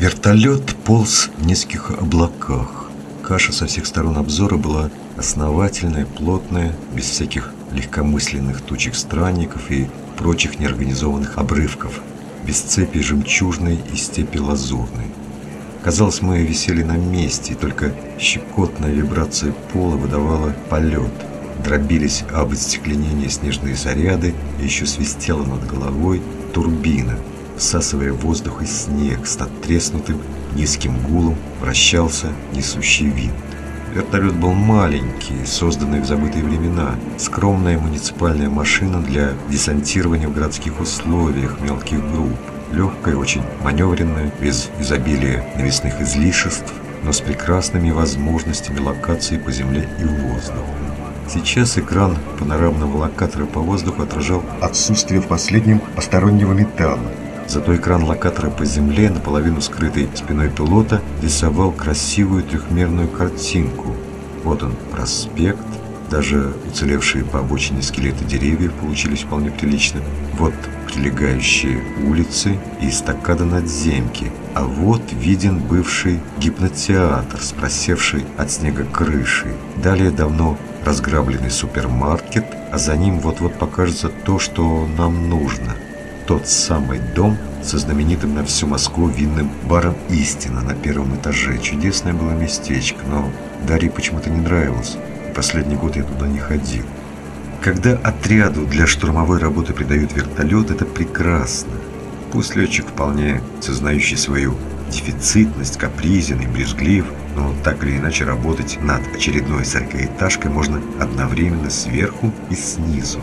Вертолет полз в низких облаках. Каша со всех сторон обзора была основательная, плотная, без всяких легкомысленных тучек странников и прочих неорганизованных обрывков, без цепи жемчужной и степи лазурной. Казалось, мы висели на месте, и только щекотная вибрация пола выдавала полет. Дробились об остекленение снежные заряды, и еще свистела над головой турбина, всасывая воздух и снег с надтреснутым низким гулом вращался несущий винт. Вертолет был маленький, созданный в забытые времена. Скромная муниципальная машина для десантирования в городских условиях мелких групп. Легкая, очень маневренная, без изобилия навесных излишеств, но с прекрасными возможностями локации по земле и воздуху. Сейчас экран панорамного локатора по воздуху отражал отсутствие в последнем постороннего металла. Зато экран локатора по земле, наполовину скрытый спиной пилота, рисовал красивую трехмерную картинку. Вот он, проспект, даже уцелевшие по обочине скелеты деревьев получились вполне прилично. Вот прилегающие улицы и эстакада надземки. А вот виден бывший гипнотеатр с просевшей от снега крышей. Далее давно разграбленный супермаркет, а за ним вот-вот покажется то, что нам нужно. Тот самый дом со знаменитым на всю Москву винным баром «Истина» на первом этаже. Чудесное было местечко, но Дарье почему-то не нравилось. Последний год я туда не ходил. Когда отряду для штурмовой работы придают вертолет, это прекрасно. Пусть летчик вполне сознающий свою дефицитность, капризен и брезглив, но так или иначе работать над очередной сорокаэтажкой можно одновременно сверху и снизу.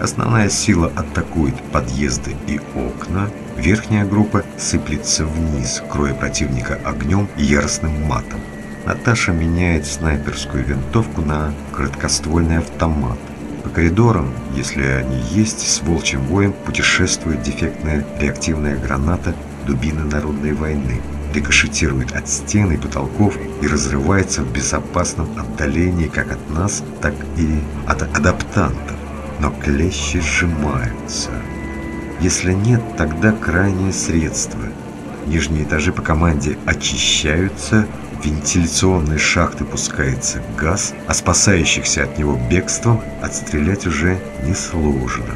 Основная сила атакует подъезды и окна, верхняя группа сыплется вниз, кроя противника огнем и яростным матом. Наташа меняет снайперскую винтовку на краткоствольный автомат. По коридорам, если они есть, с волчьим воем путешествует дефектная реактивная граната дубины народной войны, рикошетирует от стен и потолков и разрывается в безопасном отдалении как от нас, так и от адаптантов. Но клещи сжимаются. Если нет, тогда крайнее средство. Нижние этажи по команде очищаются, вентиляционные шахты пускается газ, а спасающихся от него бегством отстрелять уже несложно.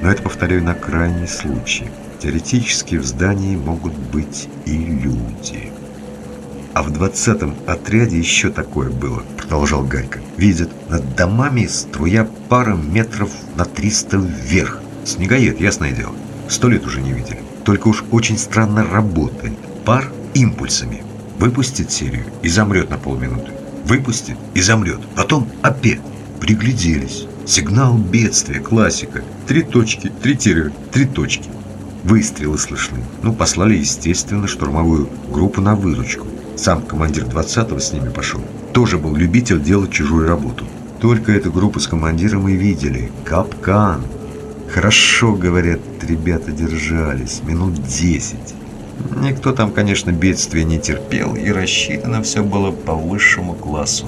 Но это, повторяю, на крайний случай. Теоретически в здании могут быть и люди. А в двадцатом отряде еще такое было, продолжал Гайка. Видят, над домами струя пара метров на 300 вверх. Снегоед, ясное дело. Сто лет уже не видели. Только уж очень странно работает. Пар импульсами. Выпустит серию и замрет на полминуты. Выпустит и замрет. Потом опять. Пригляделись. Сигнал бедствия, классика. Три точки, три тире, три точки. Выстрелы слышны. Ну, послали, естественно, штурмовую группу на выручку. Сам командир 20-го с ними пошел. Тоже был любитель делать чужую работу. Только эту группу с командиром и видели. Капкан. Хорошо, говорят, ребята держались. Минут десять. Никто там, конечно, бедствия не терпел, и рассчитано все было по высшему классу.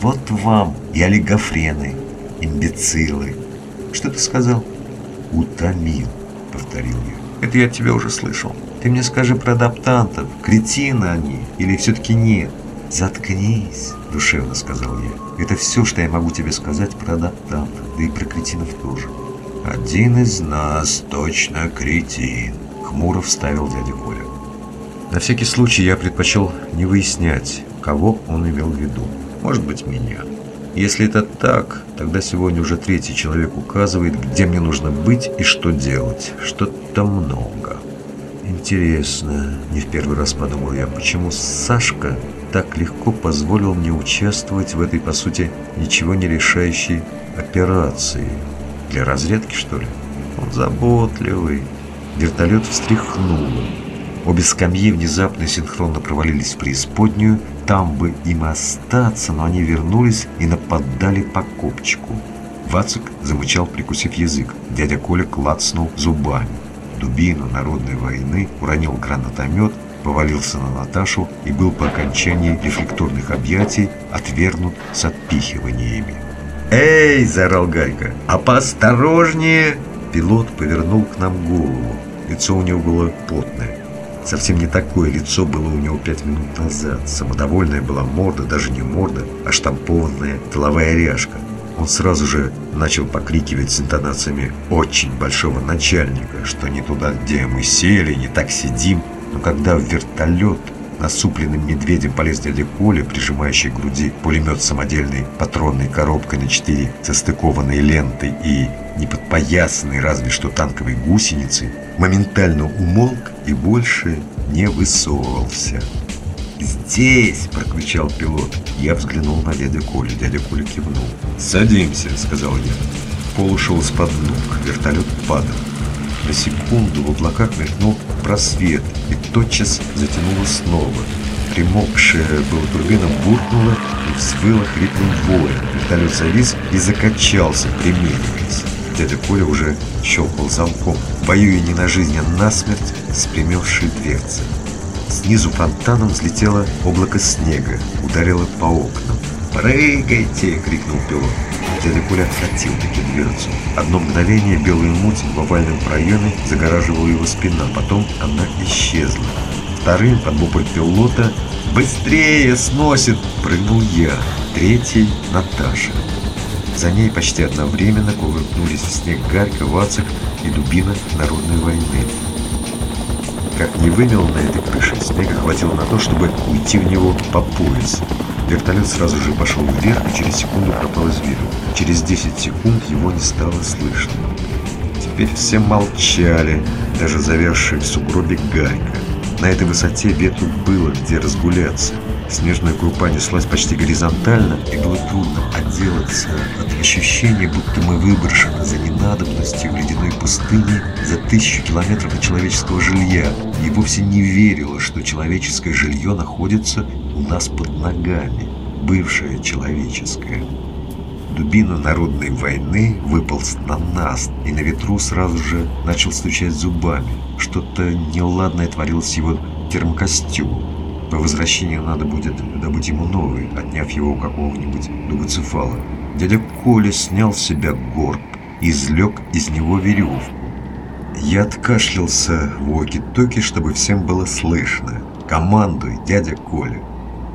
Вот вам и олигофрены, имбецилы. Что ты сказал? Утомил, повторил я. Это я тебя уже слышал. Ты мне скажи про адаптантов, кретины они или все-таки нет? Заткнись, душевно сказал я. Это все, что я могу тебе сказать про адаптантов, да и про кретинов тоже. Один из нас точно кретин, хмуро вставил дядя Коля. На всякий случай я предпочел не выяснять, кого он имел в виду. Может быть, меня. Если это так, тогда сегодня уже третий человек указывает, где мне нужно быть и что делать. Что-то много. Интересно, не в первый раз подумал я, почему Сашка так легко позволил мне участвовать в этой, по сути, ничего не решающей операции. Для разрядки, что ли? Он заботливый. Вертолет встряхнуло. Обе скамьи внезапно синхронно провалились в преисподнюю. Там бы им остаться, но они вернулись и нападали по копчику. Вацик замычал, прикусив язык. Дядя Коля клацнул зубами. Дубину народной войны уронил гранатомет, повалился на Наташу и был по окончании рефлекторных объятий отвергнут с отпихиваниями. «Эй!» – заорал Гайка. «А поосторожнее!» Пилот повернул к нам голову. Лицо у него было потное. Совсем не такое лицо было у него пять минут назад. Самодовольная была морда, даже не морда, а штампованная тыловая ряжка. Он сразу же начал покрикивать с интонациями очень большого начальника, что не туда, где мы сели, не так сидим. Но когда в вертолет насупленным медведем полез дядя Коля, прижимающий к груди пулемет самодельной патронной коробкой на четыре состыкованной лентой и не подпоясанной разве что танковой гусеницей, моментально умолк и больше не высовывался. «Здесь!» – прокричал пилот. Я взглянул на дядю Колю. Дядя Коля кивнул. «Садимся!» – сказал я. Пол ушел из-под ног. Вертолет падал. На секунду в облаках мелькнул просвет и тотчас затянуло снова. Примокшая была турбина буркнула и взвыла хриплым воем. Вертолет завис и закачался, примериваясь. Дядя Коля уже щелкал замком, воюя не на жизнь, а на смерть с примерзшей дверцей. Снизу фонтаном взлетело облако снега, ударило по окнам. «Прыгайте!» — крикнул пилот. Дядя Коля откатил таки дверцу. Одно мгновение белую муть в овальном проеме загораживала его спина, потом она исчезла. Вторым под вопль пилота «Быстрее! Сносит!» прыгнул я. Третий — Наташа. За ней почти одновременно кувыркнулись в снег Гарька, Вацик и Дубина Народной войны. Как не вымел на этой крыше, снега хватило на то, чтобы уйти в него по пояс. Вертолет сразу же пошел вверх и через секунду пропал из виду. Через 10 секунд его не стало слышно. Теперь все молчали, даже завязший в сугробе Гарька. На этой высоте ветру было где разгуляться. Снежная крупа неслась почти горизонтально, и было трудно отделаться от ощущения, будто мы выброшены за ненадобностью в ледяной пустыне за тысячу километров от человеческого жилья, и вовсе не верила, что человеческое жилье находится у нас под ногами, бывшее человеческое. Дубина народной войны выполз на нас и на ветру сразу же начал стучать зубами. Что-то неладное творилось его термокостюмом. По возвращению надо будет добыть ему новый, отняв его у какого-нибудь дугоцефала. Дядя Коля снял с себя горб и извлек из него веревку. Я откашлялся в уоки-токи, чтобы всем было слышно. «Командуй, дядя Коля!»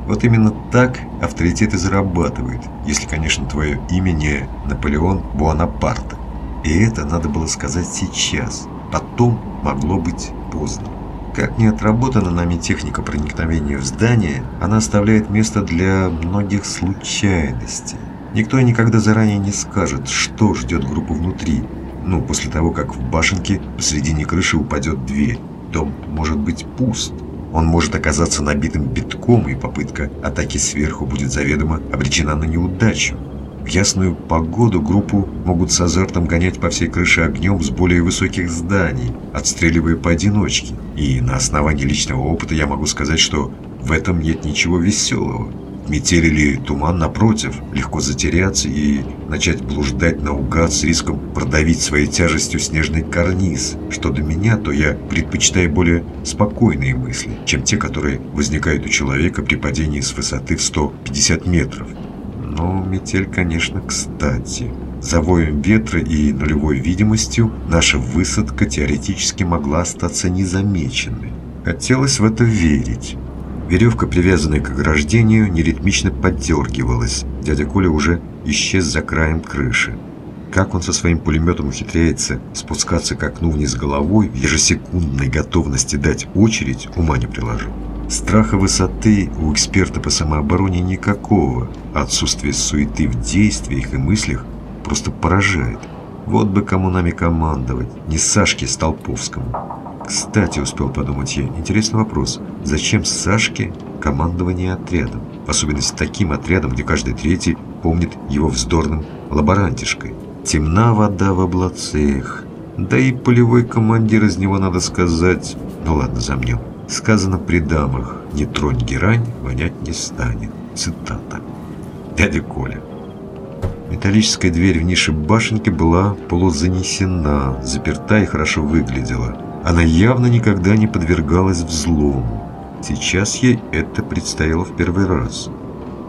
Вот именно так авторитет и зарабатывает, если, конечно, твое имя не Наполеон Буанапарта. И это надо было сказать сейчас. Потом могло быть поздно. Как не отработана нами техника проникновения в здание, она оставляет место для многих случайностей. Никто никогда заранее не скажет, что ждет группу внутри. Ну, после того, как в башенке посредине крыши упадет дверь. Дом может быть пуст. Он может оказаться набитым битком, и попытка атаки сверху будет заведомо обречена на неудачу. В ясную погоду группу могут с азартом гонять по всей крыше огнем с более высоких зданий, отстреливая поодиночке. И на основании личного опыта я могу сказать, что в этом нет ничего веселого. Метель или туман, напротив, легко затеряться и начать блуждать наугад с риском продавить своей тяжестью снежный карниз. Что до меня, то я предпочитаю более спокойные мысли, чем те, которые возникают у человека при падении с высоты в 150 метров. Но метель, конечно, кстати. За воем ветра и нулевой видимостью наша высадка теоретически могла остаться незамеченной. Хотелось в это верить. Веревка, привязанная к ограждению, неритмично поддергивалась. Дядя Коля уже исчез за краем крыши. Как он со своим пулеметом ухитряется спускаться к окну вниз головой в ежесекундной готовности дать очередь, ума не приложу. Страха высоты у эксперта по самообороне никакого. Отсутствие суеты в действиях и мыслях просто поражает. Вот бы кому нами командовать, не Сашке Столповскому. Кстати, успел подумать я, интересный вопрос. Зачем Сашке командование отрядом? В особенности таким отрядом, где каждый третий помнит его вздорным лаборантишкой. Темна вода в облацеях. Да и полевой командир из него, надо сказать... Ну ладно, замнем. Сказано при дамах «Не тронь герань, вонять не станет». Цитата. Дядя Коля. Металлическая дверь в нише башенки была полузанесена, заперта и хорошо выглядела. Она явно никогда не подвергалась взлому. Сейчас ей это предстояло в первый раз.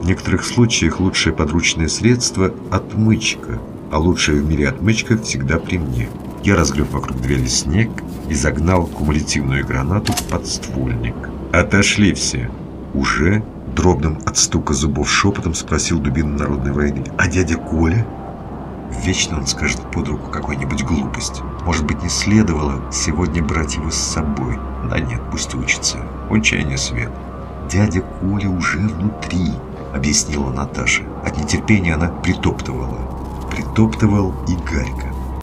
В некоторых случаях лучшее подручное средство – отмычка, а лучшая в мире отмычка всегда при мне. Я разгреб вокруг двери снег и загнал кумулятивную гранату в подствольник. «Отошли все!» «Уже?» – дробным от стука зубов шепотом спросил Дубин народной войны. «А дядя Коля?» Вечно он скажет под руку какую-нибудь глупость. Может быть, не следовало сегодня брать его с собой. Да нет, пусть учится. Он чай не свет. Дядя Коля уже внутри, объяснила Наташа. От нетерпения она притоптывала. Притоптывал и Гарька.